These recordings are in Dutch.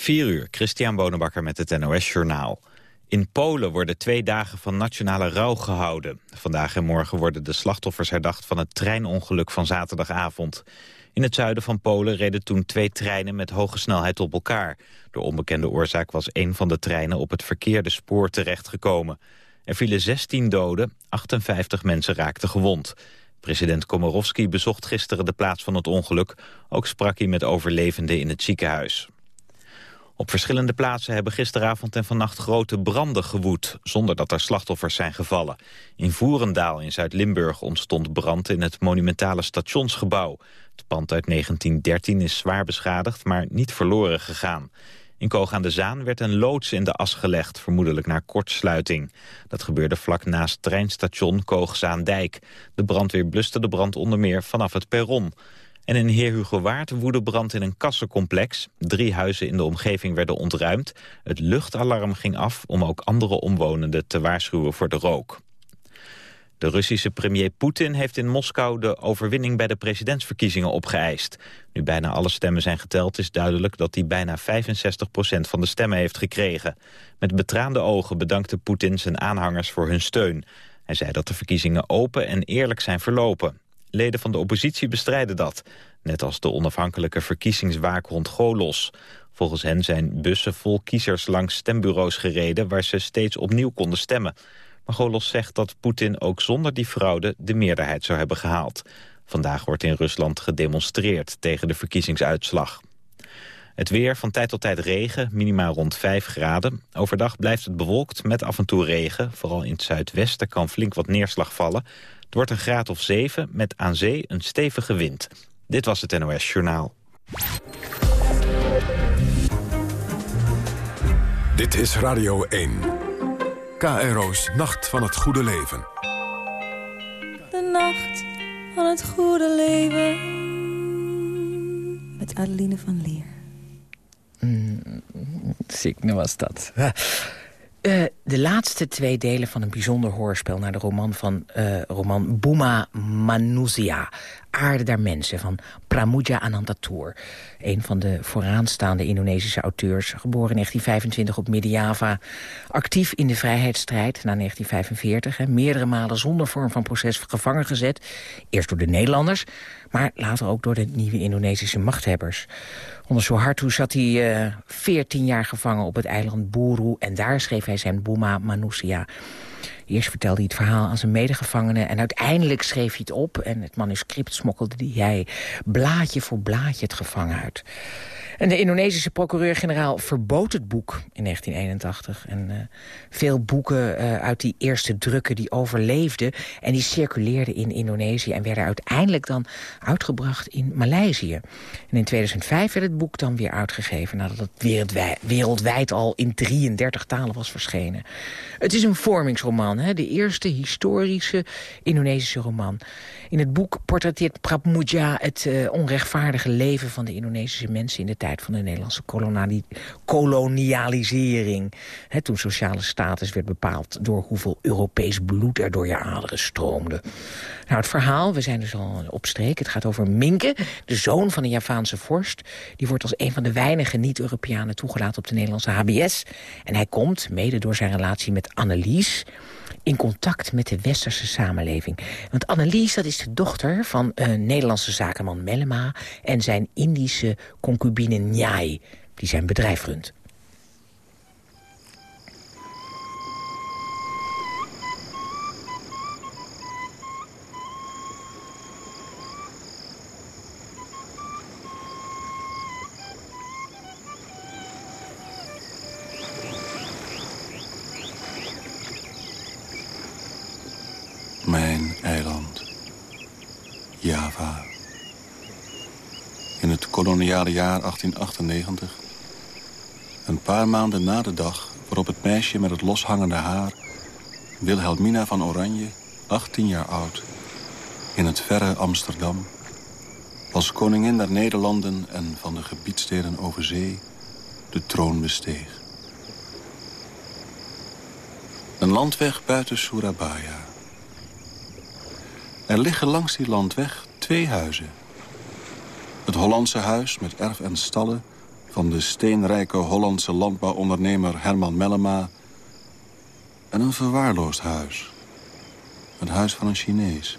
4 uur, Christian Bonenbakker met het NOS Journaal. In Polen worden twee dagen van nationale rouw gehouden. Vandaag en morgen worden de slachtoffers herdacht van het treinongeluk van zaterdagavond. In het zuiden van Polen reden toen twee treinen met hoge snelheid op elkaar. Door onbekende oorzaak was een van de treinen op het verkeerde spoor terechtgekomen. Er vielen 16 doden, 58 mensen raakten gewond. President Komorowski bezocht gisteren de plaats van het ongeluk. Ook sprak hij met overlevenden in het ziekenhuis. Op verschillende plaatsen hebben gisteravond en vannacht grote branden gewoed... zonder dat er slachtoffers zijn gevallen. In Voerendaal in Zuid-Limburg ontstond brand in het monumentale stationsgebouw. Het pand uit 1913 is zwaar beschadigd, maar niet verloren gegaan. In Koog aan de Zaan werd een loods in de as gelegd, vermoedelijk naar kortsluiting. Dat gebeurde vlak naast treinstation Koog-Zaandijk. De brandweer bluste de brand onder meer vanaf het perron. En in Heerhugowaard woedde brand in een kassencomplex. Drie huizen in de omgeving werden ontruimd. Het luchtalarm ging af om ook andere omwonenden te waarschuwen voor de rook. De Russische premier Poetin heeft in Moskou de overwinning bij de presidentsverkiezingen opgeëist. Nu bijna alle stemmen zijn geteld is duidelijk dat hij bijna 65% van de stemmen heeft gekregen. Met betraande ogen bedankte Poetin zijn aanhangers voor hun steun. Hij zei dat de verkiezingen open en eerlijk zijn verlopen. Leden van de oppositie bestrijden dat. Net als de onafhankelijke verkiezingswaakhond Golos. Volgens hen zijn bussen vol kiezers langs stembureaus gereden... waar ze steeds opnieuw konden stemmen. Maar Golos zegt dat Poetin ook zonder die fraude de meerderheid zou hebben gehaald. Vandaag wordt in Rusland gedemonstreerd tegen de verkiezingsuitslag. Het weer, van tijd tot tijd regen, minimaal rond 5 graden. Overdag blijft het bewolkt met af en toe regen. Vooral in het zuidwesten kan flink wat neerslag vallen. Het wordt een graad of 7 met aan zee een stevige wind. Dit was het NOS Journaal. Dit is Radio 1. KRO's Nacht van het Goede Leven. De nacht van het goede leven. Met Adeline van Leer. Mm, ziek, nou was dat. Uh, de laatste twee delen van een bijzonder hoorspel... naar de roman van uh, roman Buma Manuzia. Aarde der Mensen van Pramuja Anantatur. Een van de vooraanstaande Indonesische auteurs. Geboren in 1925 op Midden-Java. Actief in de vrijheidsstrijd na 1945. Hè, meerdere malen zonder vorm van proces gevangen gezet. Eerst door de Nederlanders, maar later ook door de nieuwe Indonesische machthebbers. Onder Suharto zat hij uh, eh, 14 jaar gevangen op het eiland Buru... en daar schreef hij zijn Buma Manusia. Eerst vertelde hij het verhaal aan zijn medegevangenen... en uiteindelijk schreef hij het op... en het manuscript smokkelde hij blaadje voor blaadje het gevangen uit. En de Indonesische procureur-generaal verbood het boek in 1981. En uh, veel boeken uh, uit die eerste drukken die overleefden... en die circuleerden in Indonesië... en werden uiteindelijk dan uitgebracht in Maleisië. En in 2005 werd het boek dan weer uitgegeven... nadat het wereldwijd al in 33 talen was verschenen. Het is een vormingsroman, de eerste historische Indonesische roman. In het boek portretteert Prabmuja het uh, onrechtvaardige leven van de Indonesische mensen... in de tijd van de Nederlandse kolonialisering. Toen sociale status werd bepaald door hoeveel Europees bloed er door je aderen stroomde. Nou, het verhaal, we zijn dus al op streek. Het gaat over Minke, de zoon van een Javaanse vorst. Die wordt als een van de weinige niet-Europeanen toegelaten op de Nederlandse HBS. En hij komt, mede door zijn relatie met Annelies in contact met de westerse samenleving. Want Annelies, dat is dochter van een Nederlandse zakenman Mellema... en zijn Indische concubine Njai, die zijn bedrijf runt. Koloniale jaar 1898. Een paar maanden na de dag waarop het meisje met het loshangende haar... Wilhelmina van Oranje, 18 jaar oud... in het verre Amsterdam... als koningin der Nederlanden en van de gebiedsteden over zee... de troon besteeg. Een landweg buiten Surabaya... Er liggen langs die landweg twee huizen. Het Hollandse huis met erf en stallen van de steenrijke Hollandse landbouwondernemer Herman Mellema... en een verwaarloosd huis. Het huis van een Chinees.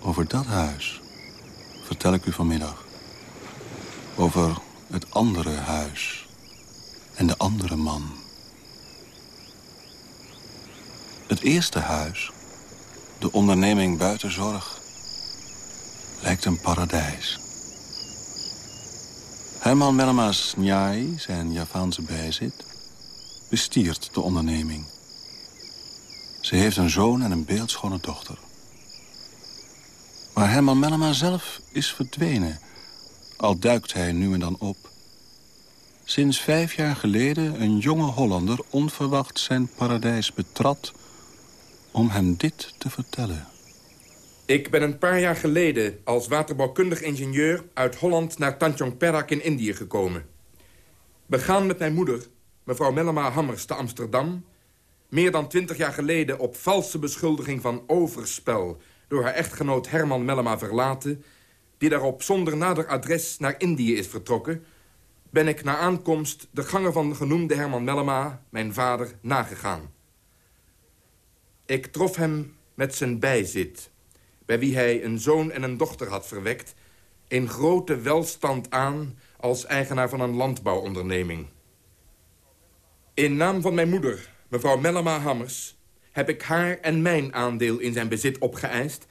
Over dat huis vertel ik u vanmiddag. Over het andere huis en de andere man. Het eerste huis, de onderneming Buitenzorg, lijkt een paradijs. Herman Mellema's Njai, zijn Javaanse bijzit, bestiert de onderneming. Ze heeft een zoon en een beeldschone dochter. Maar Herman Mellema zelf is verdwenen, al duikt hij nu en dan op. Sinds vijf jaar geleden een jonge Hollander onverwacht zijn paradijs betrad... om hem dit te vertellen. Ik ben een paar jaar geleden als waterbouwkundig ingenieur... uit Holland naar Tanjong Perak in Indië gekomen. Begaan met mijn moeder, mevrouw Mellema Hammers, te Amsterdam... meer dan twintig jaar geleden op valse beschuldiging van overspel... door haar echtgenoot Herman Mellema verlaten... die daarop zonder nader adres naar Indië is vertrokken... ben ik na aankomst de gangen van de genoemde Herman Mellema, mijn vader, nagegaan. Ik trof hem met zijn bijzit bij wie hij een zoon en een dochter had verwekt... in grote welstand aan als eigenaar van een landbouwonderneming. In naam van mijn moeder, mevrouw Mellema Hammers... heb ik haar en mijn aandeel in zijn bezit opgeëist...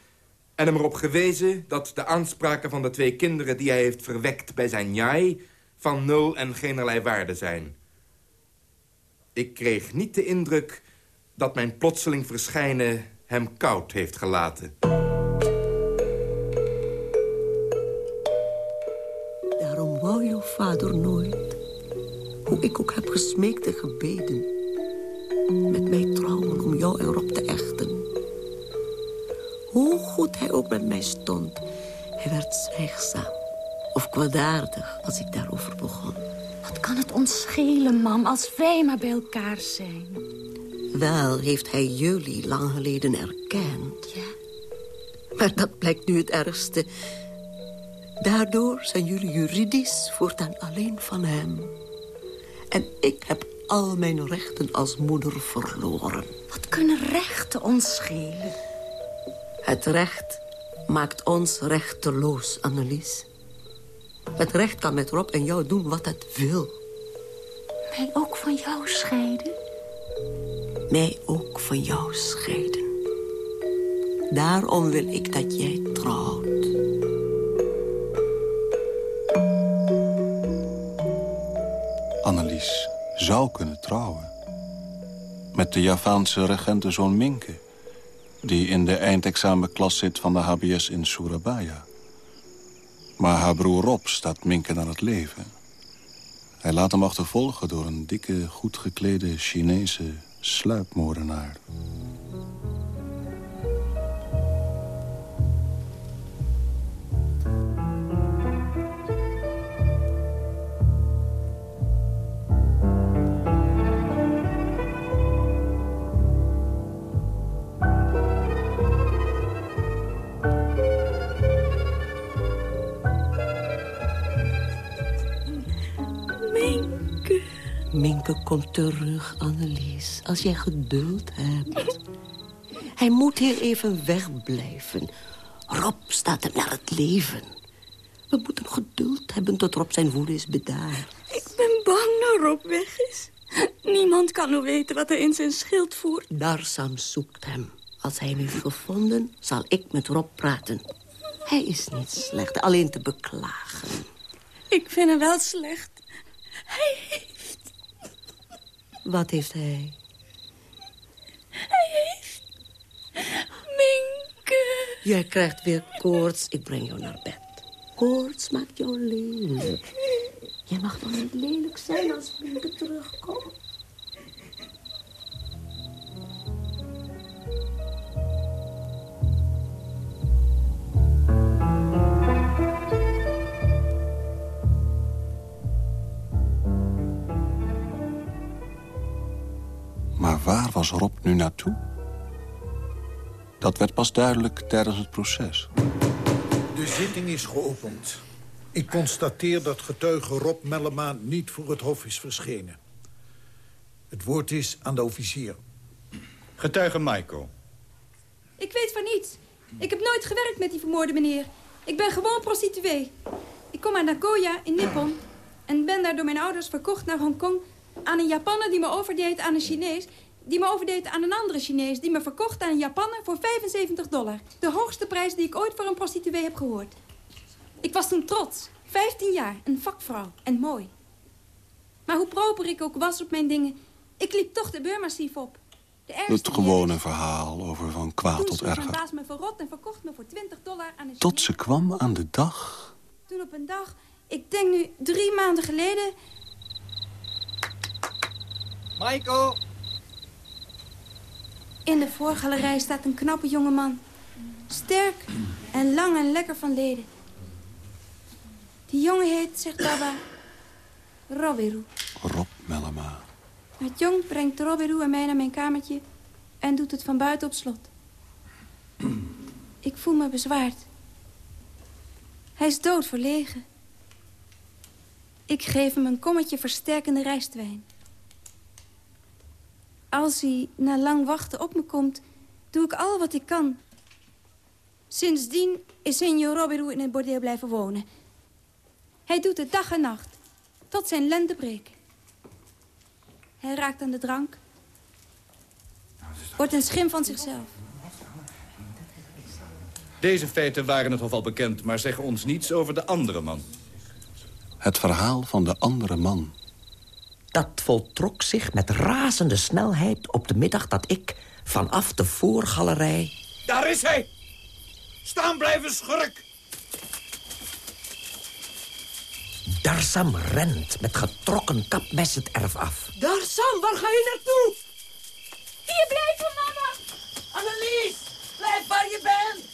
en hem erop gewezen dat de aanspraken van de twee kinderen... die hij heeft verwekt bij zijn jaai... van nul en geenerlei waarde zijn. Ik kreeg niet de indruk dat mijn plotseling verschijnen hem koud heeft gelaten. Vader nooit, hoe ik ook heb gesmeekt en gebeden, met mij trouwen om jou en Rob te echten. Hoe goed hij ook met mij stond, hij werd zwijgzaam of kwaadaardig als ik daarover begon. Wat kan het ons schelen, mam, als wij maar bij elkaar zijn? Wel heeft hij jullie lang geleden erkend. Ja. Maar dat blijkt nu het ergste. Daardoor zijn jullie juridisch voortaan alleen van hem. En ik heb al mijn rechten als moeder verloren. Wat kunnen rechten ons schelen? Het recht maakt ons rechteloos, Annelies. Het recht kan met Rob en jou doen wat het wil. Mij ook van jou scheiden? Mij ook van jou scheiden. Daarom wil ik dat jij trouwt. Zou kunnen trouwen. Met de Javaanse regentenzoon Minke... die in de eindexamenklas zit van de HBS in Surabaya. Maar haar broer Rob staat Minke naar het leven. Hij laat hem achtervolgen door een dikke, goed geklede Chinese sluipmoordenaar. Kom terug, Annelies, als jij geduld hebt. Hij moet hier even wegblijven. Rob staat hem naar het leven. We moeten geduld hebben tot Rob zijn woede is bedaard. Ik ben bang dat Rob weg is. Niemand kan nu weten wat hij in zijn schild voert. Darsam zoekt hem. Als hij hem heeft gevonden, zal ik met Rob praten. Hij is niet slecht, alleen te beklagen. Ik vind hem wel slecht. Hij wat heeft hij? Hij heeft... Minke. Jij krijgt weer koorts. Ik breng jou naar bed. Koorts maakt jou lelijk. Jij mag toch niet lelijk zijn als Minke terugkomt? Was Rob nu naartoe? Dat werd pas duidelijk tijdens het proces. De zitting is geopend. Ik constateer dat getuige Rob Mellema niet voor het hof is verschenen. Het woord is aan de officier. Getuige Michael. Ik weet van niets. Ik heb nooit gewerkt met die vermoorde meneer. Ik ben gewoon prostituee. Ik kom uit Nagoya in Nippon... en ben daar door mijn ouders verkocht naar Hongkong... aan een Japanner die me overdeed aan een Chinees... die me overdeed aan een andere Chinees... die me verkocht aan een Japanner voor 75 dollar. De hoogste prijs die ik ooit voor een prostituee heb gehoord. Ik was toen trots. 15 jaar, een vakvrouw en mooi. Maar hoe proper ik ook was op mijn dingen... ik liep toch de beurmassief op. De ergste Het gewone verhaal over van kwaad Toen tot erger. baas me verrot en verkocht me voor 20 dollar aan een Tot ze kwam aan de dag Toen op een dag, ik denk nu drie maanden geleden... Michael! In de voorgalerij staat een knappe jongeman. Sterk en lang en lekker van leden. Die jongen heet, zegt Baba, Robiru. Rob Mellema. Het jong brengt Robiru en mij naar mijn kamertje... en doet het van buiten op slot. Ik voel me bezwaard. Hij is doodverlegen. Ik geef hem een kommetje versterkende rijstwijn. Als hij na lang wachten op me komt, doe ik al wat ik kan. Sindsdien is senor Robiru in het bordeel blijven wonen. Hij doet het dag en nacht, tot zijn lente breekt. Hij raakt aan de drank. Wordt een schim van zichzelf. Deze feiten waren het al bekend, maar zeggen ons niets over de andere man. Het verhaal van de andere man. Dat voltrok zich met razende snelheid op de middag dat ik vanaf de voorgalerij... Daar is hij! Staan blijven, schurk! Darsam rent met getrokken kapmes het erf af. Daar, Sam, waar ga je naartoe? Hier blijven, mama! Annelies, blijf waar je bent.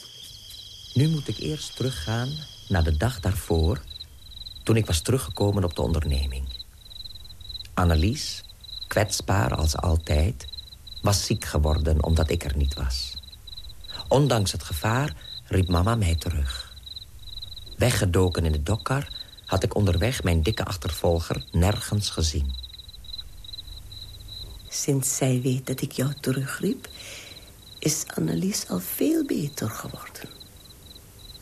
Nu moet ik eerst teruggaan naar de dag daarvoor... toen ik was teruggekomen op de onderneming. Annelies, kwetsbaar als altijd, was ziek geworden omdat ik er niet was. Ondanks het gevaar riep mama mij terug. Weggedoken in de dokkar had ik onderweg mijn dikke achtervolger nergens gezien. Sinds zij weet dat ik jou terugriep... is Annelies al veel beter geworden.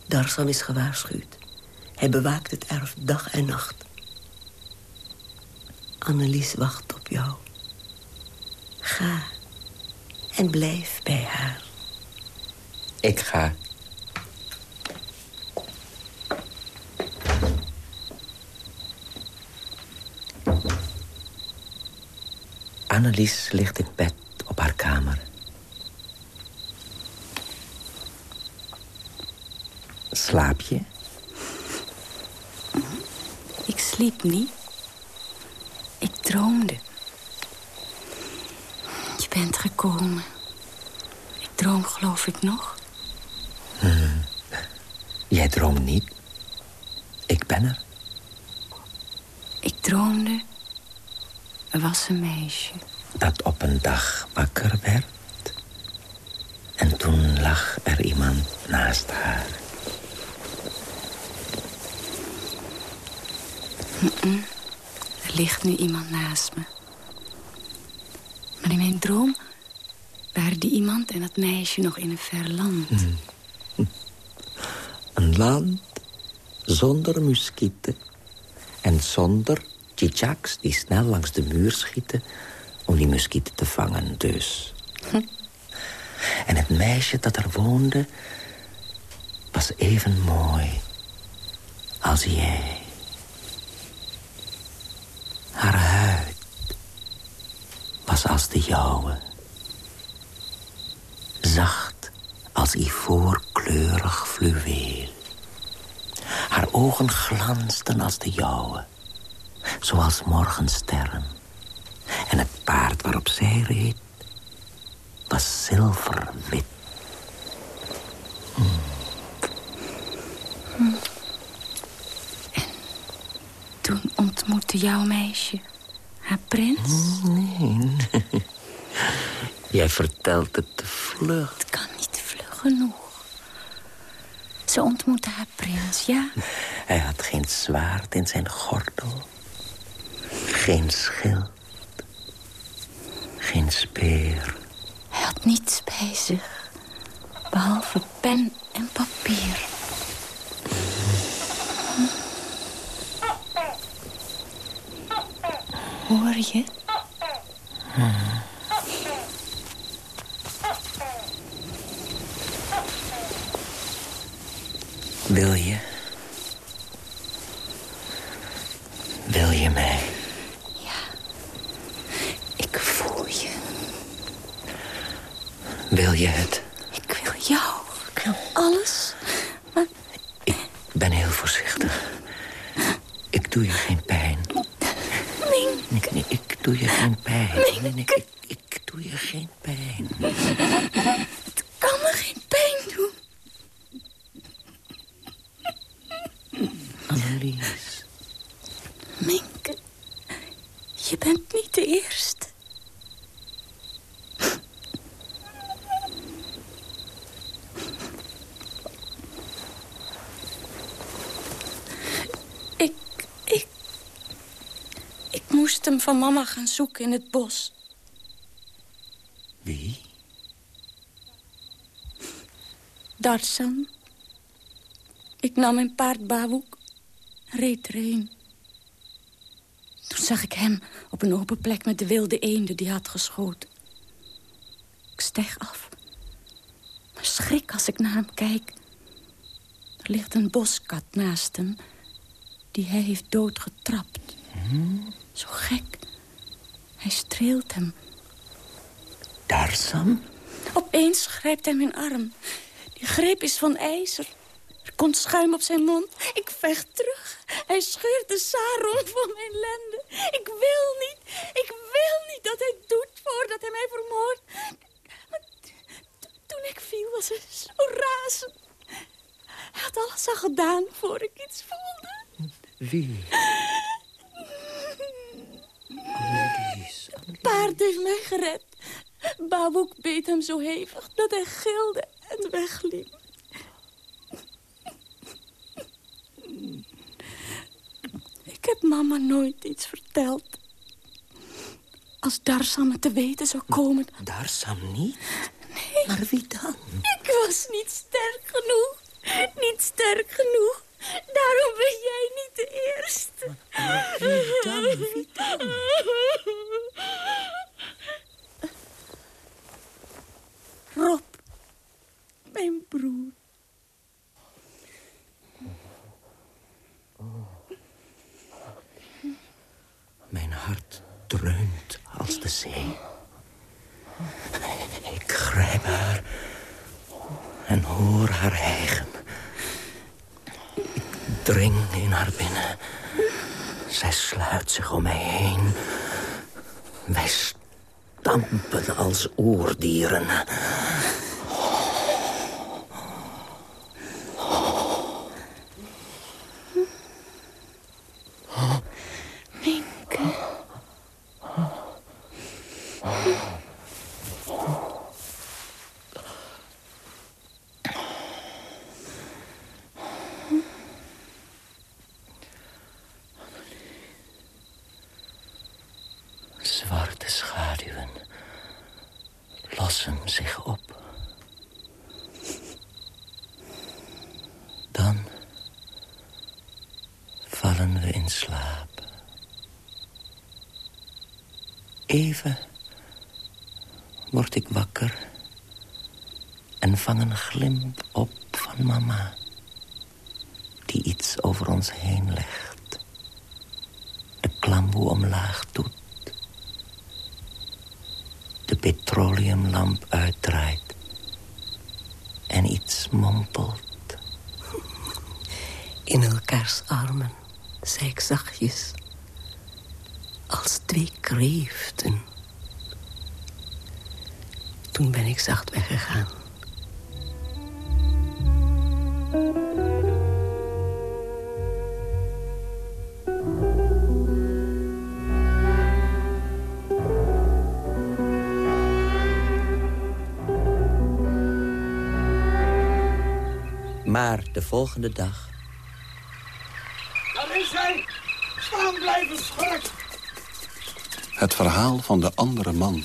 Darsam is gewaarschuwd. Hij bewaakt het erf dag en nacht. Annelies wacht op jou. Ga en blijf bij haar. Ik ga. Annelies ligt in bed op haar kamer. Slaap je? Ik sliep niet. Droomde. Je bent gekomen. Ik droom geloof ik nog. Hmm. Jij droomt niet. Ik ben er. Ik droomde. Er was een meisje. Dat op een dag wakker werd. En toen lag er iemand naast haar. Mm-mm. Er ligt nu iemand naast me. Maar in mijn droom waren die iemand en dat meisje nog in een ver land. Hmm. Een land zonder muskieten. En zonder tjitjaks die snel langs de muur schieten... om die muskieten te vangen, dus. En het meisje dat er woonde... was even mooi als jij. Haar huid was als de jouwe. Zacht als ivoorkleurig fluweel. Haar ogen glansden als de jouwe, zoals morgensterren. En het paard waarop zij reed was zilverwit. Toen ontmoette jouw meisje haar prins. Nee, jij vertelt het te vlug. Het kan niet vlug genoeg. Ze ontmoette haar prins, ja. Hij had geen zwaard in zijn gordel. Geen schild. Geen speer. Hij had niets bij zich. Behalve pen en papier. Hoor je? Wil je? Wil je mij? Ik voel je. Wil je het? Ik wil jou. Ik wil alles. Ik ben heel voorzichtig. Ik doe je geen pijn. Nee. Nee, nee, ik doe je geen pijn. Nee, Nee, nee, ik, ik doe je geen pijn. Het kan me geen pijn doen. Annelies. Minke, je bent niet de eerste. Ik, ik... Ik moest hem van mama gaan zoeken in het bos. Wie? Darsam. Ik nam mijn paard Bawoek en reed erheen. Toen zag ik hem op een open plek met de wilde eenden die had geschoten. Ik steg af. Maar schrik als ik naar hem kijk. Er ligt een boskat naast hem die hij heeft doodgetrapt. Zo gek. Hij streelt hem. Darsam? Opeens grijpt hij mijn arm. Die greep is van ijzer. Er komt schuim op zijn mond. Ik vecht terug. Hij scheurt de sarong van mijn lenden. Ik wil niet, ik wil niet dat hij doet voordat hij mij vermoordt. Maar toen ik viel was hij zo razend. Hij had alles al gedaan voor ik iets voelde. Wie? Het paard heeft mij gered. Baboek beet hem zo hevig dat hij gilde en wegliep. Ik heb mama nooit iets verteld. Als Darsam het te weten zou komen... Darsam niet? Nee. Maar wie dan? Ik was niet sterk genoeg. Niet sterk genoeg. Daarom ben jij niet de eerste. wie dan? Wie dan? Rob. Mijn broer. Mijn hart dreunt als de zee. Ik grijp haar en hoor haar hijgen. Dring in haar binnen. Zij sluit zich om mij heen. Wij stampen als oerdieren. Zwarte schaduwen lossen zich op. Dan vallen we in slaap. Even word ik wakker en vang een glimp op van mama, die iets over ons heen legt, de klamboe omlaag doet petroleumlamp uitdraait en iets mompelt. In elkaars armen, zei ik zachtjes. Als twee kreeften. Toen ben ik zacht weggegaan. Volgende dag Staan blijven, schurk! Het verhaal van de andere man.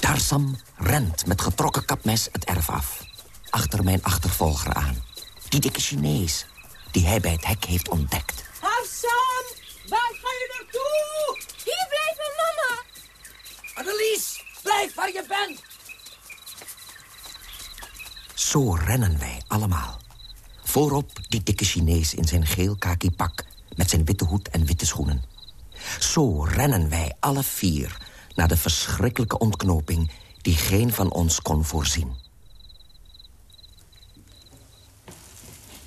Tarsam rent met getrokken kapmes het erf af. Achter mijn achtervolger aan. Die dikke Chinees, die hij bij het hek heeft ontdekt. Tarzan, waar ga je naartoe? Hier blijven, mama! Annelies, blijf waar je bent! Zo rennen wij allemaal. Voorop die dikke Chinees in zijn geel kaki pak... met zijn witte hoed en witte schoenen. Zo rennen wij alle vier naar de verschrikkelijke ontknoping... die geen van ons kon voorzien.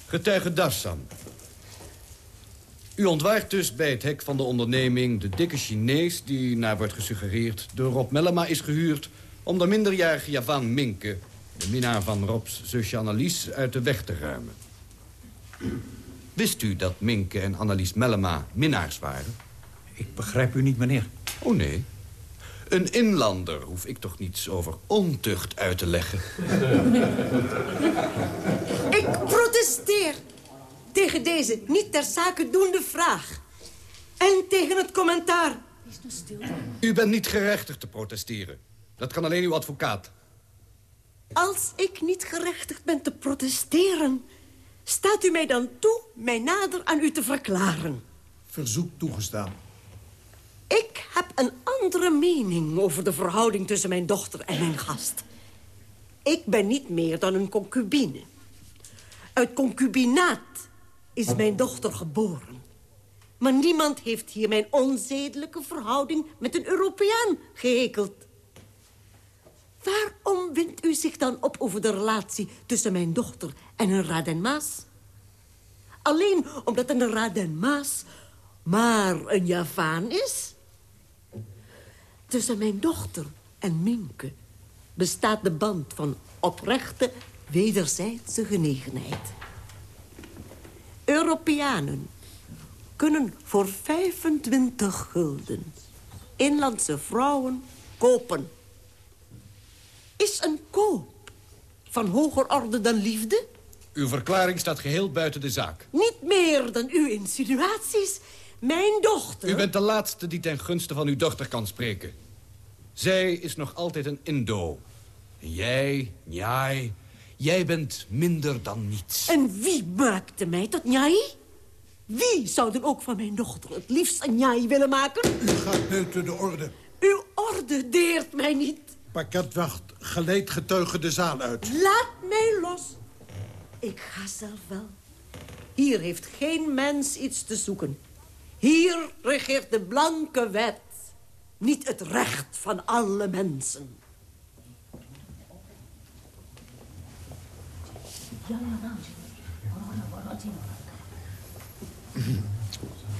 Getuige Darsam. U ontwaart dus bij het hek van de onderneming... de dikke Chinees die, naar wordt gesuggereerd... door Rob Mellema is gehuurd... om de minderjarige Javaan Minke... de minnaar van Robs zusje Annelies uit de weg te ruimen. Wist u dat Minke en Annelies Mellema minnaars waren? Ik begrijp u niet, meneer. Oh, nee. Een inlander hoef ik toch niets over ontucht uit te leggen. Ik protesteer tegen deze niet ter zake doende vraag. En tegen het commentaar. U bent niet gerechtigd te protesteren. Dat kan alleen uw advocaat. Als ik niet gerechtigd ben te protesteren... staat u mij dan toe mij nader aan u te verklaren. Verzoek toegestaan. Ik heb een andere mening over de verhouding tussen mijn dochter en mijn gast. Ik ben niet meer dan een concubine. Uit concubinaat is mijn dochter geboren. Maar niemand heeft hier mijn onzedelijke verhouding met een Europeaan gehekeld. Waarom wint u zich dan op over de relatie tussen mijn dochter en een Raden Maas? Alleen omdat een Raden Maas maar een Javaan is? Tussen mijn dochter en Minke bestaat de band van oprechte wederzijdse genegenheid. Europeanen kunnen voor 25 gulden inlandse vrouwen kopen. Is een koop van hoger orde dan liefde? Uw verklaring staat geheel buiten de zaak. Niet meer dan uw insinuaties. Mijn dochter... U bent de laatste die ten gunste van uw dochter kan spreken. Zij is nog altijd een Indo. En jij, Njai, jij bent minder dan niets. En wie maakte mij tot njai? Wie zou dan ook van mijn dochter het liefst een njai willen maken? U gaat buiten de orde. Uw orde deert mij niet. Pakketwacht, geleid getuige de zaal uit. Laat mij los. Ik ga zelf wel. Hier heeft geen mens iets te zoeken. Hier regeert de blanke wet. Niet het recht van alle mensen.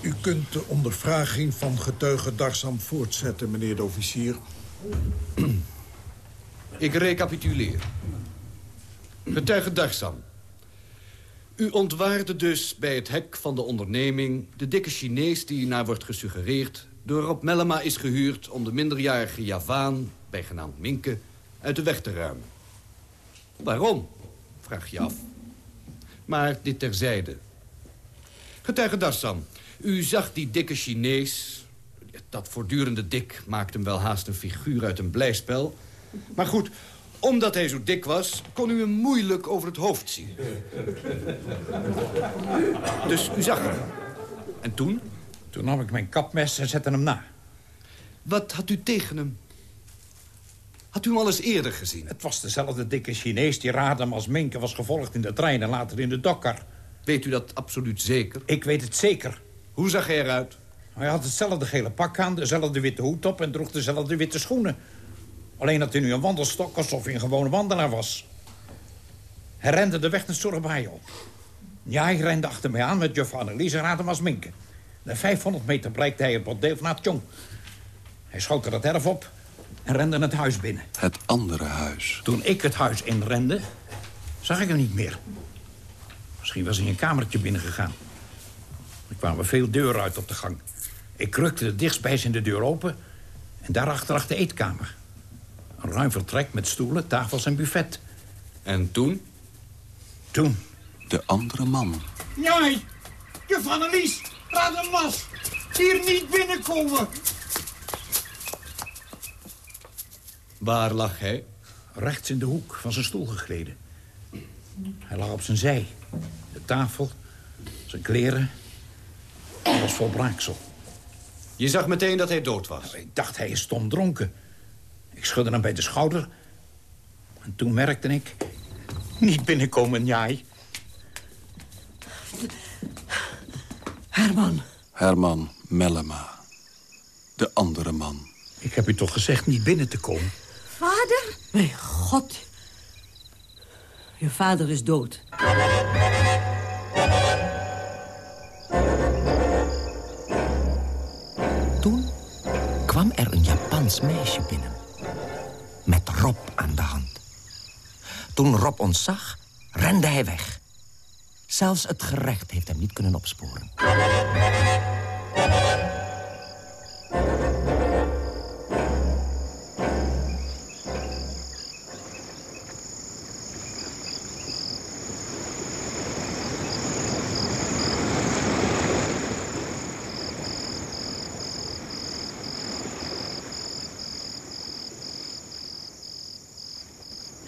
U kunt de ondervraging van getuige Darsam voortzetten, meneer de officier. Ik recapituleer. Getuige Dagsam. U ontwaarde dus bij het hek van de onderneming... de dikke Chinees die naar wordt gesuggereerd... door Rob Mellema is gehuurd om de minderjarige Javaan... bijgenaamd Minke, uit de weg te ruimen. Waarom? Vraag je af. Maar dit terzijde. Getuige Darsam, u zag die dikke Chinees... dat voortdurende dik maakt hem wel haast een figuur uit een blijspel... Maar goed, omdat hij zo dik was, kon u hem moeilijk over het hoofd zien. Dus u zag hem. En toen? Toen nam ik mijn kapmes en zette hem na. Wat had u tegen hem? Had u hem al eens eerder gezien? Het was dezelfde dikke Chinees die Radam als Minke was gevolgd in de trein... en later in de dokkar. Weet u dat absoluut zeker? Ik weet het zeker. Hoe zag hij eruit? Hij had hetzelfde gele pak aan, dezelfde witte hoed op... en droeg dezelfde witte schoenen. Alleen dat hij nu een wandelstok alsof hij een gewone wandelaar was. Hij rende de weg naar Surabaya Ja, hij rende achter mij aan met juffrouw Annelies en Radam als Minke. Na 500 meter bereikte hij het bordeel van. Hij schoot er het erf op en rende het huis binnen. Het andere huis. Toen ik het huis inrende, zag ik hem niet meer. Misschien was hij een kamertje binnengegaan. Er kwamen veel deuren uit op de gang. Ik krukte de dichtstbijzijnde deur open... en daarachter lag de eetkamer. Een ruim vertrek met stoelen, tafels en buffet. En toen? Toen? De andere man. Jij! Je van Annelies! Raad hem! Hier niet binnenkomen! Waar lag hij? Rechts in de hoek van zijn stoel gegleden. Hij lag op zijn zij. De tafel, zijn kleren, alles vol braaksel. Je zag meteen dat hij dood was? ik dacht, hij is stom dronken. Ik schudde hem bij de schouder. En toen merkte ik... Niet binnenkomen, jij. Herman. Herman Mellema. De andere man. Ik heb u toch gezegd niet binnen te komen? Vader? Mijn god. Je vader is dood. Toen kwam er een Japans meisje binnen. Met Rob aan de hand. Toen Rob ons zag, rende hij weg. Zelfs het gerecht heeft hem niet kunnen opsporen.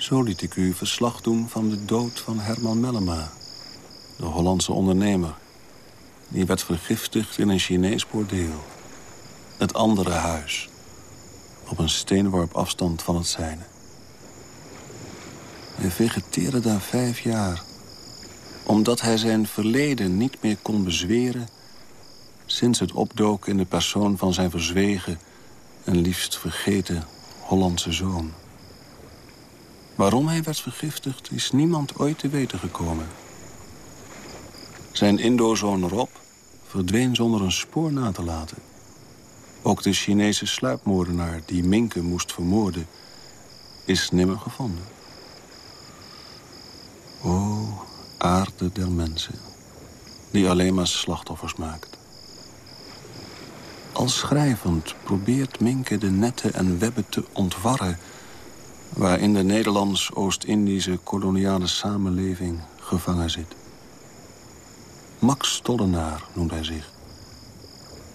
Zo liet ik u verslag doen van de dood van Herman Mellema. De Hollandse ondernemer. Die werd vergiftigd in een Chinees bordeel. Het andere huis. Op een steenworp afstand van het zijne. Hij vegeteerde daar vijf jaar. Omdat hij zijn verleden niet meer kon bezweren... sinds het opdook in de persoon van zijn verzwegen... en liefst vergeten Hollandse zoon. Waarom hij werd vergiftigd is niemand ooit te weten gekomen. Zijn Indo-zoon Rob verdween zonder een spoor na te laten. Ook de Chinese sluipmoordenaar die Minke moest vermoorden... is nimmer gevonden. O, aarde der mensen, die alleen maar slachtoffers maakt. Al schrijvend probeert Minke de netten en webben te ontwarren waarin de Nederlands-Oost-Indische koloniale samenleving gevangen zit. Max Tollenaar noemt hij zich.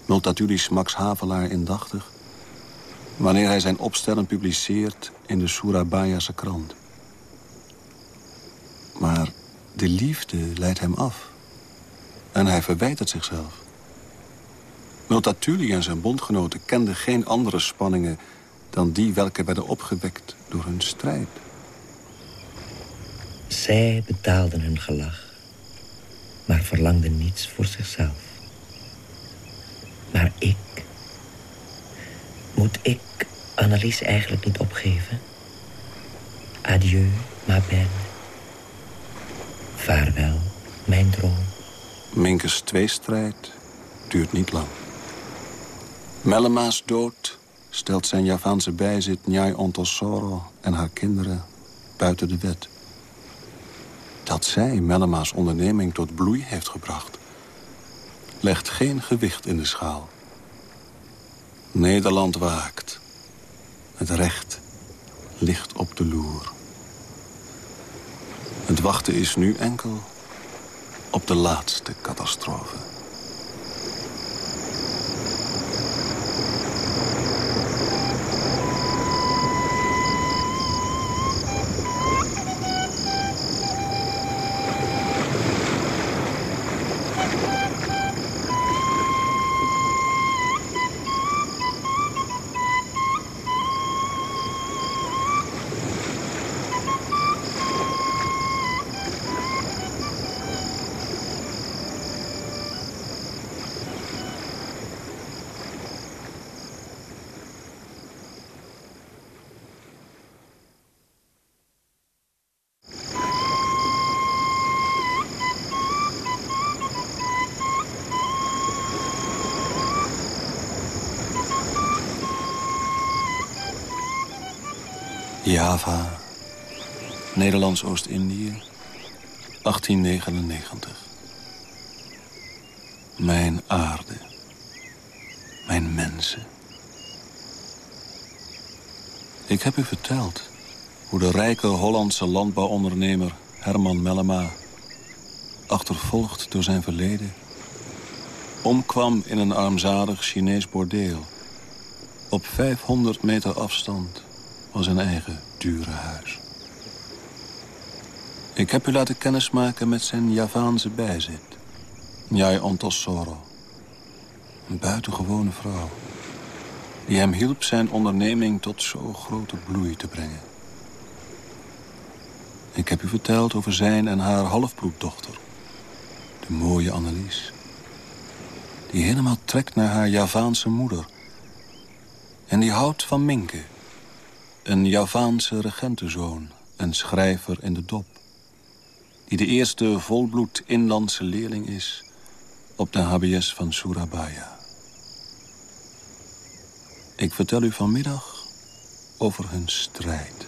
Multatulis Max Havelaar indachtig... wanneer hij zijn opstellen publiceert in de Surabayase krant. Maar de liefde leidt hem af. En hij verwijt zichzelf. Multatuli en zijn bondgenoten kenden geen andere spanningen dan die welke werden opgewekt door hun strijd. Zij betaalden hun gelach, maar verlangden niets voor zichzelf. Maar ik... Moet ik Annelies eigenlijk niet opgeven? Adieu, ma belle. Vaarwel, mijn droom. Minkes tweestrijd duurt niet lang. Mellema's dood stelt zijn Javaanse bijzit Njai Ontosoro en haar kinderen buiten de wet. Dat zij Mellema's onderneming tot bloei heeft gebracht... legt geen gewicht in de schaal. Nederland waakt. Het recht ligt op de loer. Het wachten is nu enkel op de laatste catastrofe. Java, Nederlands-Oost-Indië, 1899. Mijn aarde, mijn mensen. Ik heb u verteld hoe de rijke Hollandse landbouwondernemer Herman Mellema... achtervolgd door zijn verleden... omkwam in een armzalig Chinees bordeel. Op 500 meter afstand was zijn eigen huis. Ik heb u laten kennismaken met zijn Javaanse bijzit. Njai Ontosoro. Een buitengewone vrouw. Die hem hielp zijn onderneming tot zo grote bloei te brengen. Ik heb u verteld over zijn en haar halfbroeddochter. De mooie Annelies. Die helemaal trekt naar haar Javaanse moeder. En die houdt van Minke. Een Javaanse regentenzoon en schrijver in de dop. Die de eerste volbloed inlandse leerling is op de HBS van Surabaya. Ik vertel u vanmiddag over hun strijd.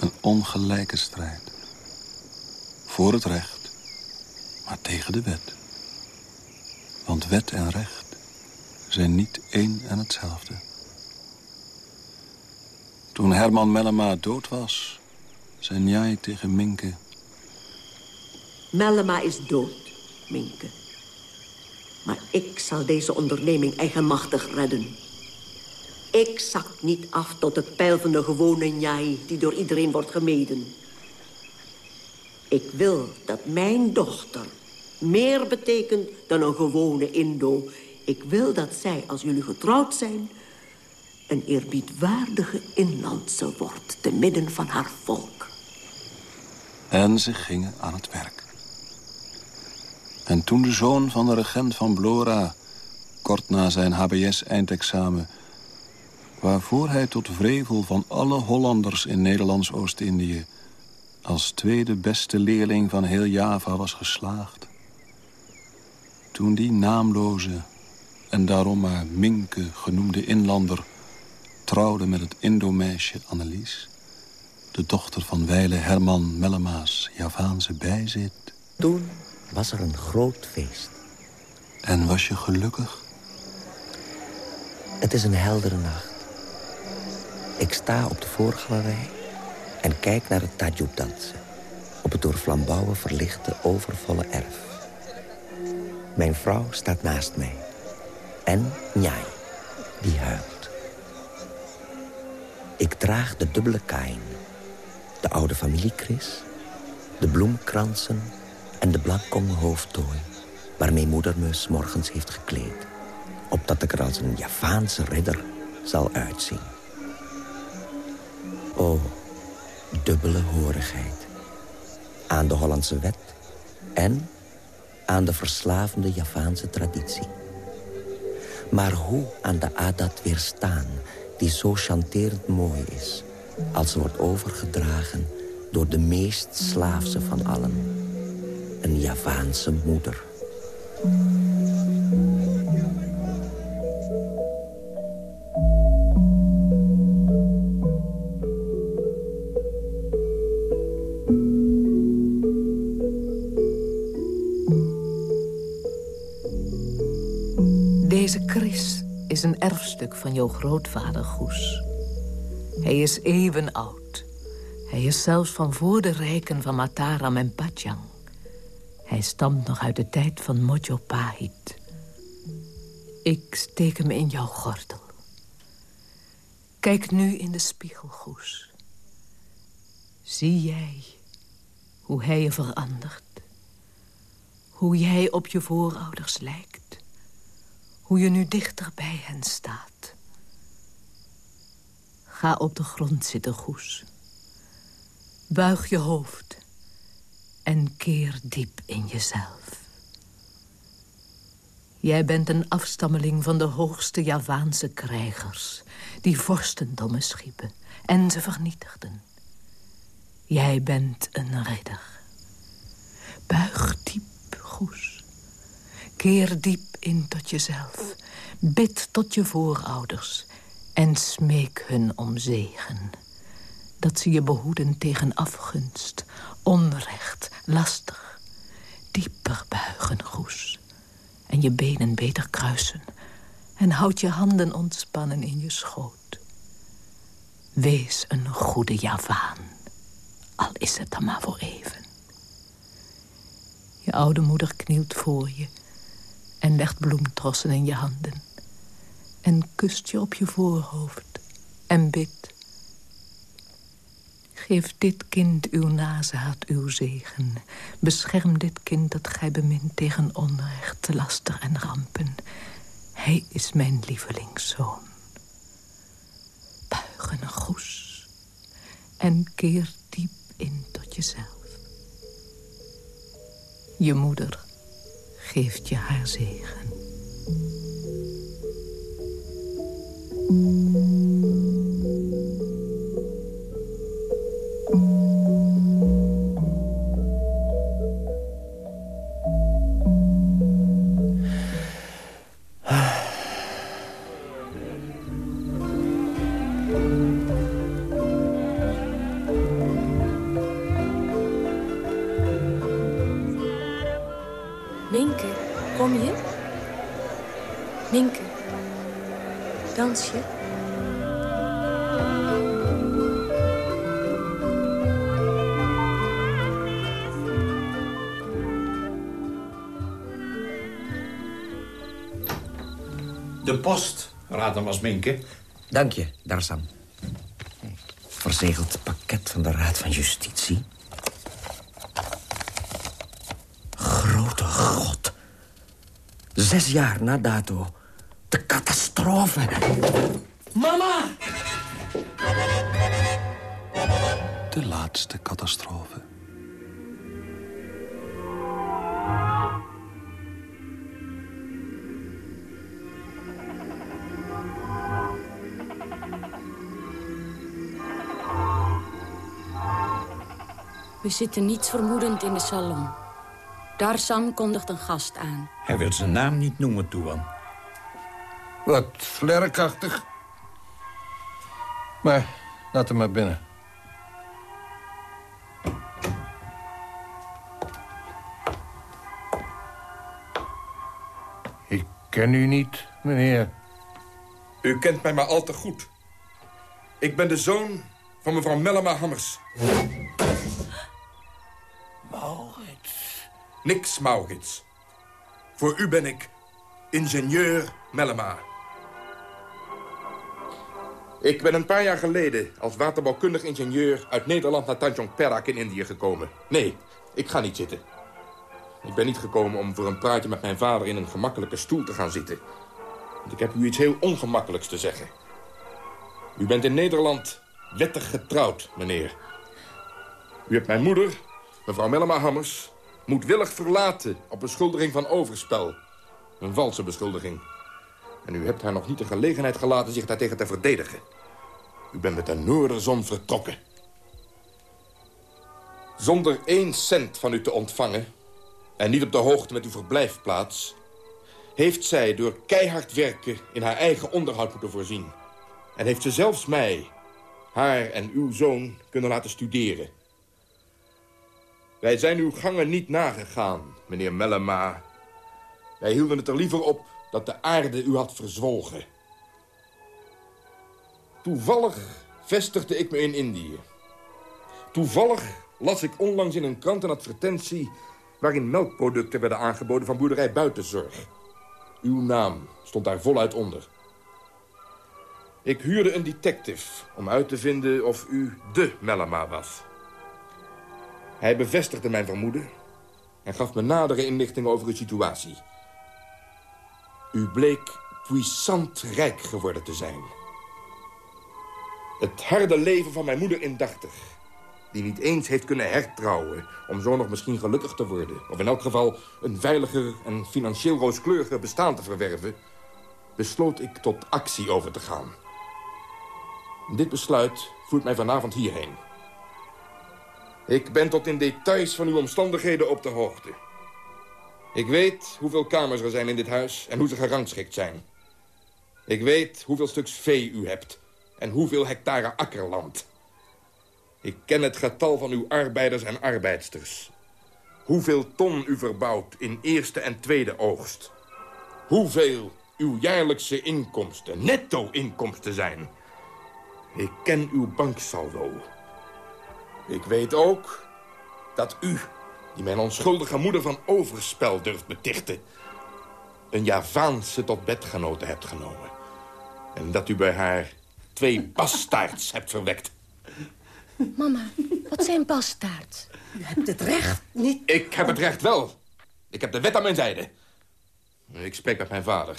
Een ongelijke strijd. Voor het recht, maar tegen de wet. Want wet en recht zijn niet één en hetzelfde. Toen Herman Mellema dood was, zei jij tegen Minke... Mellema is dood, Minke. Maar ik zal deze onderneming eigenmachtig redden. Ik zak niet af tot het pijl van de gewone njai... die door iedereen wordt gemeden. Ik wil dat mijn dochter meer betekent dan een gewone Indo. Ik wil dat zij, als jullie getrouwd zijn... een eerbiedwaardige inlandse wordt... te midden van haar volk. En ze gingen aan het werk. En toen de zoon van de regent van Blora... kort na zijn HBS-eindexamen... waarvoor hij tot vrevel van alle Hollanders in Nederlands Oost-Indië... als tweede beste leerling van heel Java was geslaagd... toen die naamloze en daarom maar Minke genoemde inlander... trouwde met het Indo-meisje Annelies... de dochter van wijle Herman Mellema's Javaanse bijzit... Toen was er een groot feest. En was je gelukkig? Het is een heldere nacht. Ik sta op de voorgalerij en kijk naar het tajub dansen... op het door flambouwen verlichte overvolle erf. Mijn vrouw staat naast mij. En Njai, die huilt. Ik draag de dubbele kain. De oude familiekris, de bloemkransen en de blankkonge hoofdtooi... waarmee moeder me morgens heeft gekleed. Opdat ik er als een Javaanse ridder zal uitzien. O, dubbele horigheid. Aan de Hollandse wet en aan de verslavende Javaanse traditie. Maar hoe aan de adat weerstaan die zo chanterend mooi is... als ze wordt overgedragen door de meest slaafse van allen een Javaanse moeder. Is een erfstuk van jouw grootvader Goes. Hij is eeuwen oud. Hij is zelfs van voor de rijken van Mataram en Pachang. Hij stamt nog uit de tijd van Mojo Pahit. Ik steek hem in jouw gordel. Kijk nu in de spiegel, Goes. Zie jij hoe hij je verandert? Hoe jij op je voorouders lijkt? Hoe je nu dichter bij hen staat? Ga op de grond zitten, Goes. Buig je hoofd en keer diep in jezelf. Jij bent een afstammeling van de hoogste Javaanse krijgers... die vorstendommen schiepen en ze vernietigden. Jij bent een ridder. Buig diep, Goes. Keer diep in tot jezelf. Bid tot je voorouders en smeek hun om zegen. Dat ze je behoeden tegen afgunst, onrecht, lastig. Dieper buigen, Goes. En je benen beter kruisen. En houd je handen ontspannen in je schoot. Wees een goede Javaan. Al is het dan maar voor even. Je oude moeder knielt voor je. En legt bloemtrossen in je handen. En kust je op je voorhoofd en bidt. Geef dit kind uw nazaat, uw zegen. Bescherm dit kind dat gij bemint tegen onrecht, laster en rampen. Hij is mijn lievelingszoon. Buig een goes en keer diep in tot jezelf. Je moeder geeft je haar zegen. Post, Radamas Minke. Dank je, Darsam. Verzegeld pakket van de Raad van Justitie. Grote god. Zes jaar na dato. De catastrofe. Mama! De laatste catastrofe. We zitten niets vermoedend in de salon. Darsan kondigt een gast aan. Hij wil zijn naam niet noemen, Toewan. Wat vlerkachtig. Maar laat hem maar binnen. Ik ken u niet, meneer. U kent mij maar al te goed. Ik ben de zoon van mevrouw Mellema Hammers. Maurits. Niks, Maurits. Voor u ben ik ingenieur Mellema. Ik ben een paar jaar geleden als waterbouwkundig ingenieur... uit Nederland naar Tanjong Perak in Indië gekomen. Nee, ik ga niet zitten. Ik ben niet gekomen om voor een praatje met mijn vader... in een gemakkelijke stoel te gaan zitten. Want ik heb u iets heel ongemakkelijks te zeggen. U bent in Nederland wettig getrouwd, meneer. U hebt mijn moeder Mevrouw Mellema Hammers moedwillig verlaten op beschuldiging van overspel. Een valse beschuldiging. En u hebt haar nog niet de gelegenheid gelaten zich daartegen te verdedigen. U bent met de noorderzon vertrokken. Zonder één cent van u te ontvangen... en niet op de hoogte met uw verblijfplaats... heeft zij door keihard werken in haar eigen onderhoud moeten voorzien. En heeft ze zelfs mij, haar en uw zoon, kunnen laten studeren... Wij zijn uw gangen niet nagegaan, meneer Mellema. Wij hielden het er liever op dat de aarde u had verzwolgen. Toevallig vestigde ik me in Indië. Toevallig las ik onlangs in een krant een advertentie... waarin melkproducten werden aangeboden van boerderij Buitenzorg. Uw naam stond daar voluit onder. Ik huurde een detective om uit te vinden of u de Mellema was. Hij bevestigde mijn vermoeden en gaf me nadere inlichtingen over uw situatie. U bleek puissant rijk geworden te zijn. Het harde leven van mijn moeder indachtig... die niet eens heeft kunnen hertrouwen... om zo nog misschien gelukkig te worden... of in elk geval een veiliger en financieel rooskleuriger bestaan te verwerven... besloot ik tot actie over te gaan. Dit besluit voert mij vanavond hierheen... Ik ben tot in details van uw omstandigheden op de hoogte. Ik weet hoeveel kamers er zijn in dit huis en hoe ze gerangschikt zijn. Ik weet hoeveel stuks vee u hebt en hoeveel hectare akkerland. Ik ken het getal van uw arbeiders en arbeidsters. Hoeveel ton u verbouwt in eerste en tweede oogst. Hoeveel uw jaarlijkse inkomsten, netto-inkomsten zijn. Ik ken uw banksaldo. Ik weet ook dat u, die mijn onschuldige moeder van overspel durft betichten... een Javaanse tot bedgenote hebt genomen. En dat u bij haar twee bastaards hebt verwekt. Mama, wat zijn bastaards? U hebt het recht niet... Ik heb het recht wel. Ik heb de wet aan mijn zijde. Ik spreek met mijn vader.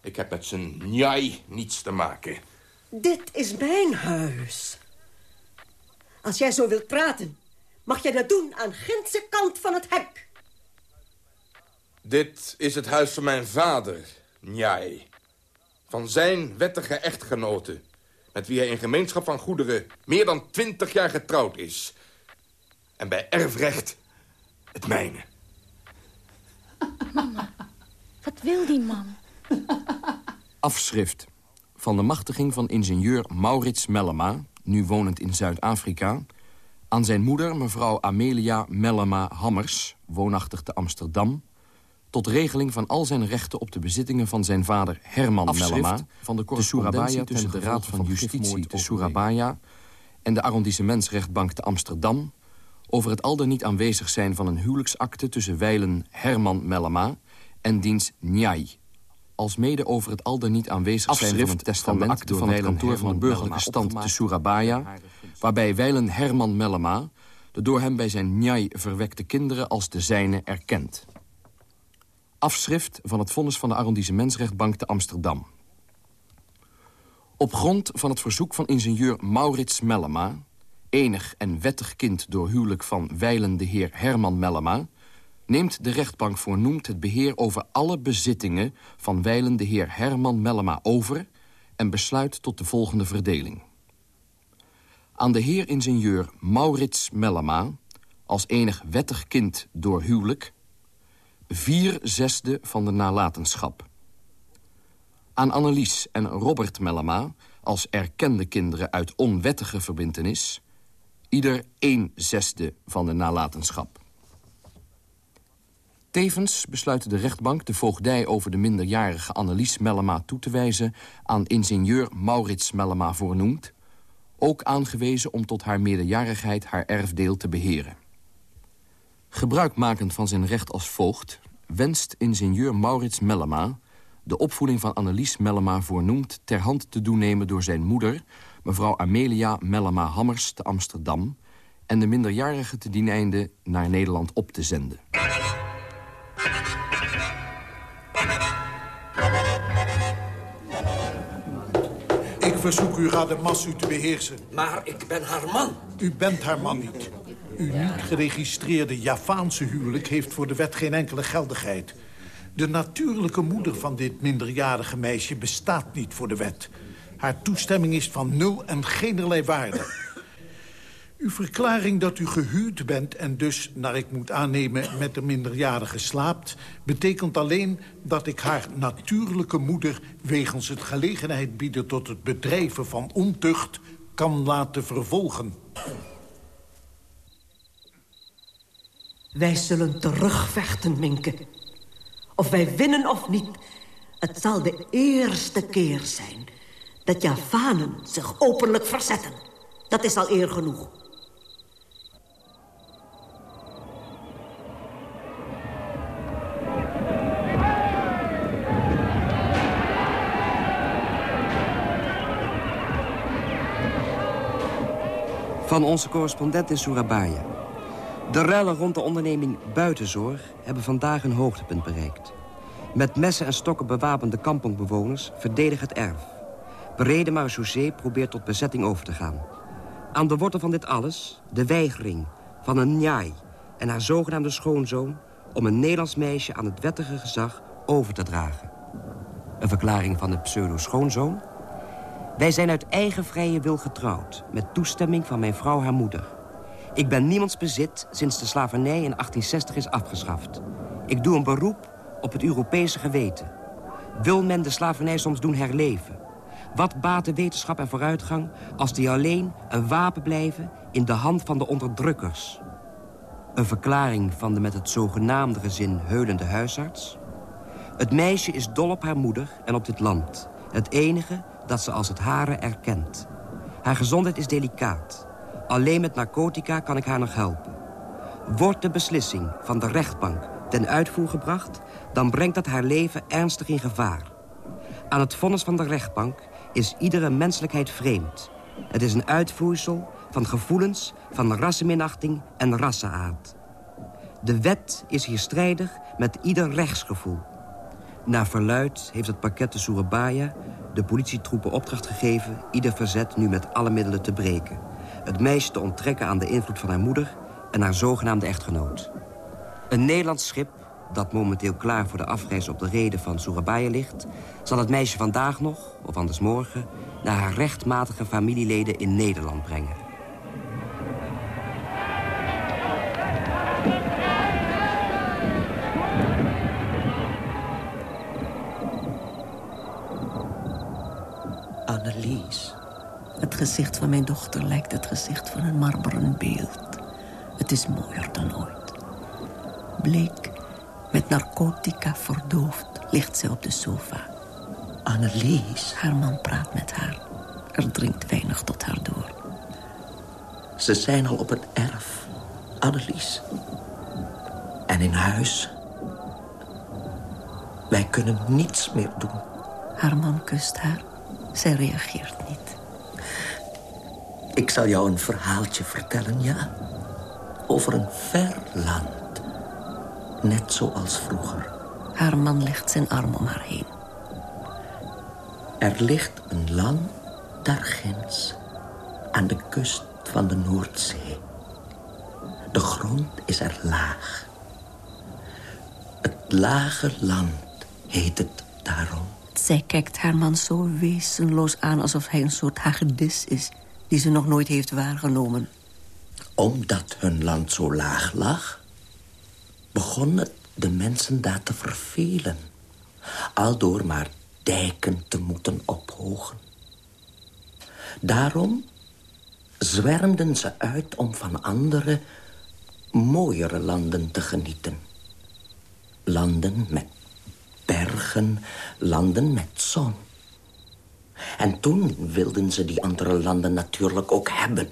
Ik heb met zijn njai niets te maken. Dit is mijn huis. Als jij zo wilt praten, mag jij dat doen aan ginse kant van het hek. Dit is het huis van mijn vader, Njai. Van zijn wettige echtgenote, met wie hij in gemeenschap van goederen meer dan twintig jaar getrouwd is. En bij erfrecht het mijne. Mama, wat wil die man? Afschrift van de machtiging van ingenieur Maurits Mellema... nu wonend in Zuid-Afrika... aan zijn moeder, mevrouw Amelia Mellema Hammers... woonachtig te Amsterdam... tot regeling van al zijn rechten op de bezittingen van zijn vader Herman Afschrift Mellema... van de correspondentie tussen de Raad van Justitie te Surabaya... en de arrondissementsrechtbank te Amsterdam... over het al dan niet aanwezig zijn van een huwelijksakte... tussen wijlen Herman Mellema en diens Njai als mede over het al dan niet aanwezig zijn van een testament... van het kantoor van de burgerlijke stand te Surabaya... waarbij wijlen Herman Mellema... de door hem bij zijn njai verwekte kinderen als de zijne erkent. Afschrift van het vonnis van de arrondissementsrechtbank te Amsterdam. Op grond van het verzoek van ingenieur Maurits Mellema... enig en wettig kind door huwelijk van wijlen de heer Herman Mellema... neemt de rechtbank voornoemd het beheer over alle bezittingen... van wijlen de heer Herman Mellema over... en besluit tot de volgende verdeling. Aan de heer ingenieur Maurits Mellema... als enig wettig kind door huwelijk... vier zesde van de nalatenschap. Aan Annelies en Robert Mellema... als erkende kinderen uit onwettige verbintenis... ieder één zesde van de nalatenschap. Tevens besluit de rechtbank de voogdij over de minderjarige Annelies Mellema toe te wijzen... aan ingenieur Maurits Mellema voornoemd... ook aangewezen om tot haar meerderjarigheid haar erfdeel te beheren. Gebruikmakend van zijn recht als voogd... wenst ingenieur Maurits Mellema de opvoeding van Annelies Mellema voornoemd... ter hand te doen nemen door zijn moeder, mevrouw Amelia Mellema Hammers te Amsterdam... en de minderjarige te dien einde naar Nederland op te zenden. Ik verzoek u Rademas u te beheersen. Maar ik ben haar man. U bent haar man niet. Uw niet geregistreerde Javaanse huwelijk heeft voor de wet geen enkele geldigheid. De natuurlijke moeder van dit minderjarige meisje bestaat niet voor de wet. Haar toestemming is van nul en geenerlei waarde. Uw verklaring dat u gehuwd bent en dus, naar ik moet aannemen, met de minderjarige slaapt... betekent alleen dat ik haar natuurlijke moeder wegens het gelegenheid bieden tot het bedrijven van ontucht kan laten vervolgen. Wij zullen terugvechten, Minke. Of wij winnen of niet, het zal de eerste keer zijn... dat Javanen zich openlijk verzetten. Dat is al eer genoeg. Van onze correspondent in Surabaya. De rellen rond de onderneming Buitenzorg hebben vandaag een hoogtepunt bereikt. Met messen en stokken bewapende kampongbewoners verdedigen het erf. Brede marechaussee probeert tot bezetting over te gaan. Aan de wortel van dit alles de weigering van een njai en haar zogenaamde schoonzoon... om een Nederlands meisje aan het wettige gezag over te dragen. Een verklaring van de pseudo-schoonzoon... Wij zijn uit eigen vrije wil getrouwd... met toestemming van mijn vrouw haar moeder. Ik ben niemands bezit sinds de slavernij in 1860 is afgeschaft. Ik doe een beroep op het Europese geweten. Wil men de slavernij soms doen herleven? Wat baat de wetenschap en vooruitgang... als die alleen een wapen blijven in de hand van de onderdrukkers? Een verklaring van de met het zogenaamde gezin heulende huisarts... Het meisje is dol op haar moeder en op dit land. Het enige dat ze als het hare erkent. Haar gezondheid is delicaat. Alleen met narcotica kan ik haar nog helpen. Wordt de beslissing van de rechtbank ten uitvoer gebracht... dan brengt dat haar leven ernstig in gevaar. Aan het vonnis van de rechtbank is iedere menselijkheid vreemd. Het is een uitvloeisel van gevoelens van rassenminachting en rasseaard. De wet is hier strijdig met ieder rechtsgevoel. Naar verluid heeft het pakket de Surabaya de politietroepen opdracht gegeven... ieder verzet nu met alle middelen te breken. Het meisje te onttrekken aan de invloed van haar moeder... en haar zogenaamde echtgenoot. Een Nederlands schip dat momenteel klaar voor de afreis op de reden van Surabaya ligt... zal het meisje vandaag nog, of anders morgen... naar haar rechtmatige familieleden in Nederland brengen. Gezicht van mijn dochter lijkt het gezicht van een marmeren beeld. Het is mooier dan ooit. Bleek, met narcotica verdoofd, ligt zij op de sofa. Annelies. Haar man praat met haar. Er dringt weinig tot haar door. Ze zijn al op het erf, Annelies. En in huis. Wij kunnen niets meer doen. Haar man kust haar. Zij reageert niet. Ik zal jou een verhaaltje vertellen, ja. Over een ver land. Net zoals vroeger. Haar man legt zijn arm om haar heen. Er ligt een land daar ginds. Aan de kust van de Noordzee. De grond is er laag. Het lage land heet het daarom. Zij kijkt haar man zo wezenloos aan alsof hij een soort hagedis is... die ze nog nooit heeft waargenomen. Omdat hun land zo laag lag... begonnen de mensen daar te vervelen. Aldoor maar dijken te moeten ophogen. Daarom zwermden ze uit om van andere, mooiere landen te genieten. Landen met bergen, landen met zon. En toen wilden ze die andere landen natuurlijk ook hebben.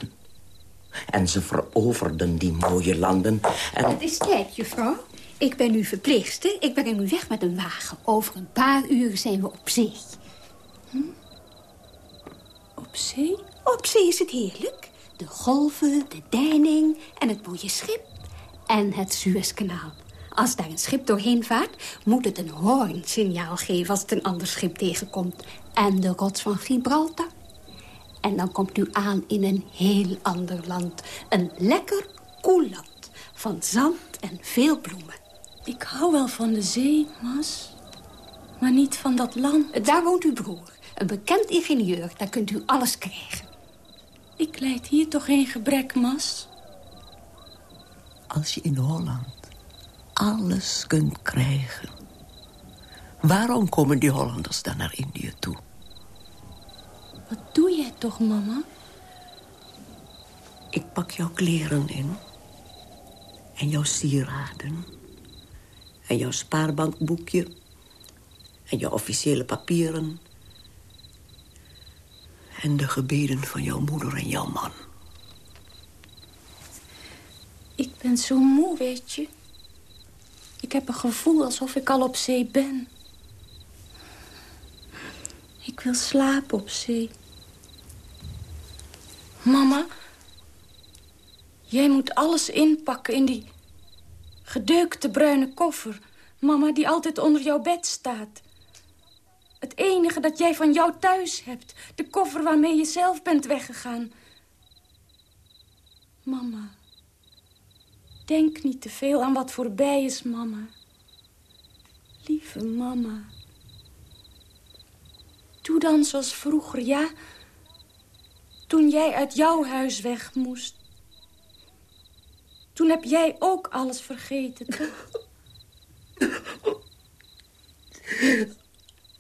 En ze veroverden die mooie landen en... Het is tijd, juffrouw. Ik ben uw verpleegster. Ik breng u weg met een wagen. Over een paar uur zijn we op zee. Hm? Op zee? Op zee is het heerlijk. De golven, de deining en het mooie schip. En het Suezkanaal. Als daar een schip doorheen vaart, moet het een hoornsignaal geven als het een ander schip tegenkomt. En de rots van Gibraltar. En dan komt u aan in een heel ander land. Een lekker koel land. Van zand en veel bloemen. Ik hou wel van de zee, Mas. Maar niet van dat land. Daar woont uw broer. Een bekend ingenieur. Daar kunt u alles krijgen. Ik leid hier toch geen gebrek, Mas? Als je in Holland alles kunt krijgen... waarom komen die Hollanders dan naar Indië toe? Wat doe jij toch, mama? Ik pak jouw kleren in. En jouw sieraden. En jouw spaarbankboekje. En jouw officiële papieren. En de gebeden van jouw moeder en jouw man. Ik ben zo moe, weet je. Ik heb een gevoel alsof ik al op zee ben. Ik wil slapen op zee. Mama, jij moet alles inpakken in die gedeukte bruine koffer. Mama, die altijd onder jouw bed staat. Het enige dat jij van jou thuis hebt. De koffer waarmee je zelf bent weggegaan. Mama, denk niet te veel aan wat voorbij is, mama. Lieve mama. Doe dan zoals vroeger, ja? Toen jij uit jouw huis weg moest. Toen heb jij ook alles vergeten, toch?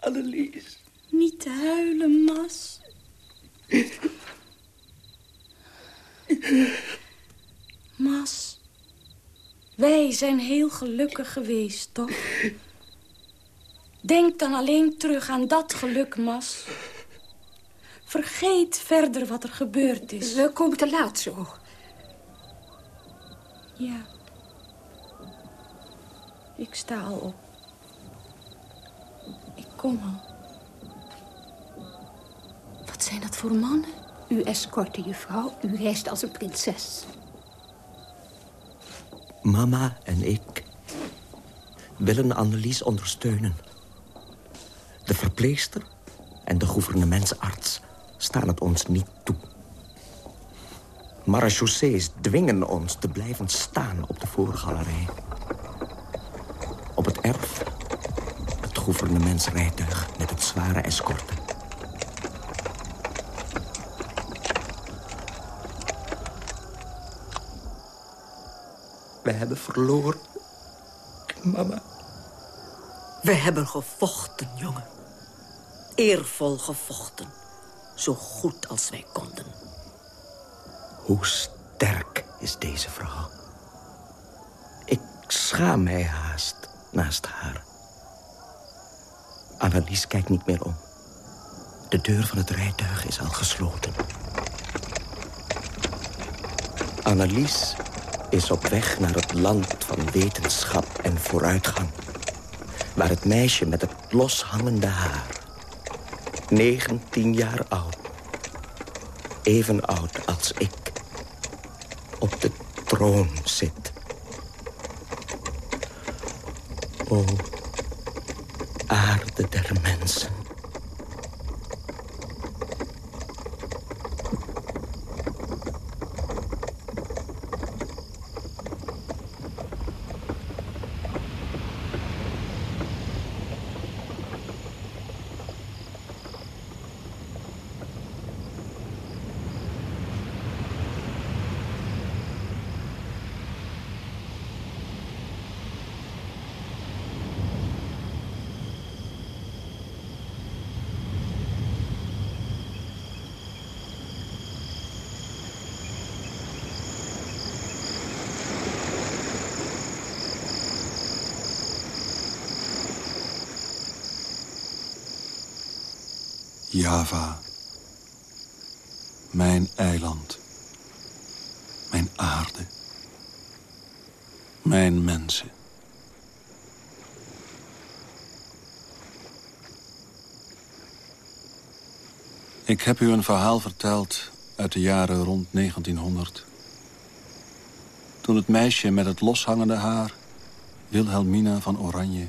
Annelies. Niet te huilen, Mas. Mas, wij zijn heel gelukkig geweest, toch? Denk dan alleen terug aan dat geluk, Mas. Vergeet verder wat er gebeurd is. We komen te laat zo. Ja. Ik sta al op. Ik kom al. Wat zijn dat voor mannen? U escorte, juffrouw. U reist als een prinses. Mama en ik willen Annelies ondersteunen. De verpleegster en de gouvernementsarts staan het ons niet toe. Marechaussees dwingen ons te blijven staan op de voorgalerij. Op het erf het gouvernementsrijtuig met het zware escorte. We hebben verloren, mama. We hebben gevochten, jongen. Eervol gevochten. Zo goed als wij konden. Hoe sterk is deze vrouw? Ik schaam mij haast naast haar. Annelies kijkt niet meer om. De deur van het rijtuig is al gesloten. Annelies is op weg naar het land van wetenschap en vooruitgang. Waar het meisje met het loshangende haar, 19 jaar oud, even oud als ik, op de troon zit. O, aarde der mensen. Mijn eiland. Mijn aarde. Mijn mensen. Ik heb u een verhaal verteld uit de jaren rond 1900. Toen het meisje met het loshangende haar, Wilhelmina van Oranje...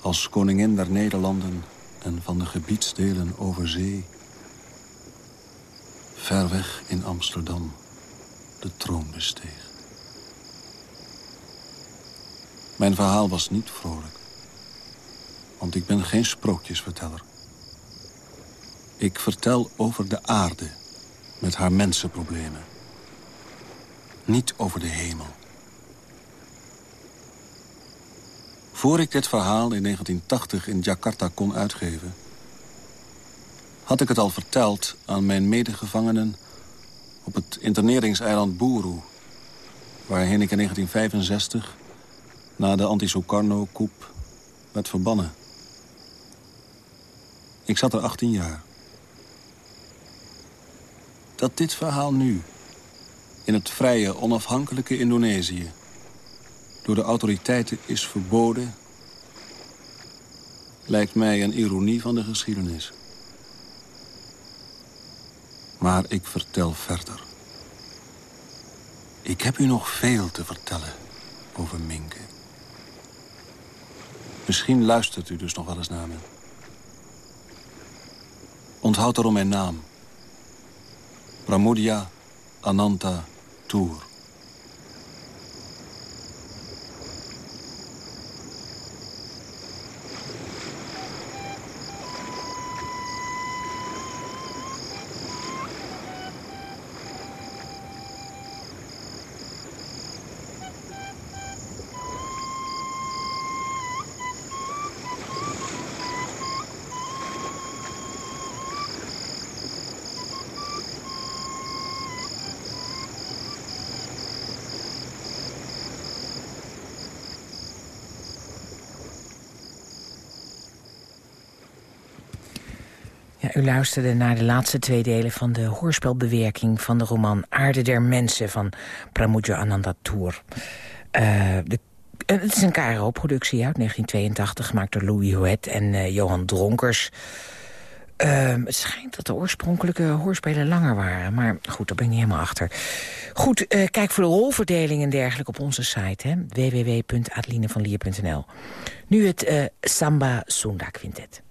als koningin der Nederlanden en van de gebiedsdelen over zee... ver weg in Amsterdam de troon besteeg. Mijn verhaal was niet vrolijk. Want ik ben geen sprookjesverteller. Ik vertel over de aarde met haar mensenproblemen. Niet over de hemel. Voor ik dit verhaal in 1980 in Jakarta kon uitgeven... had ik het al verteld aan mijn medegevangenen... op het interneringseiland Buru... waarheen ik in 1965 na de anti-Sukarno-coup werd verbannen. Ik zat er 18 jaar. Dat dit verhaal nu, in het vrije, onafhankelijke Indonesië... door de autoriteiten is verboden... lijkt mij een ironie van de geschiedenis. Maar ik vertel verder. Ik heb u nog veel te vertellen over Minke. Misschien luistert u dus nog wel eens naar me. Onthoud daarom mijn naam. Pramudia Ananta Toer. U luisterde naar de laatste twee delen van de hoorspelbewerking... van de roman Aarde der Mensen van Pramuja Anandatur. Uh, de En het is een KRO-productie uit 1982, gemaakt door Louis Huet en eh, Johan Dronkers. Ehm, het schijnt dat de oorspronkelijke hoorspelen langer waren. Maar goed, daar ben ik niet helemaal achter. Goed, eh, kijk voor de rolverdeling en dergelijke op onze site. www.adelinevanlier.nl Nu het eh, Samba Sunda Quintet.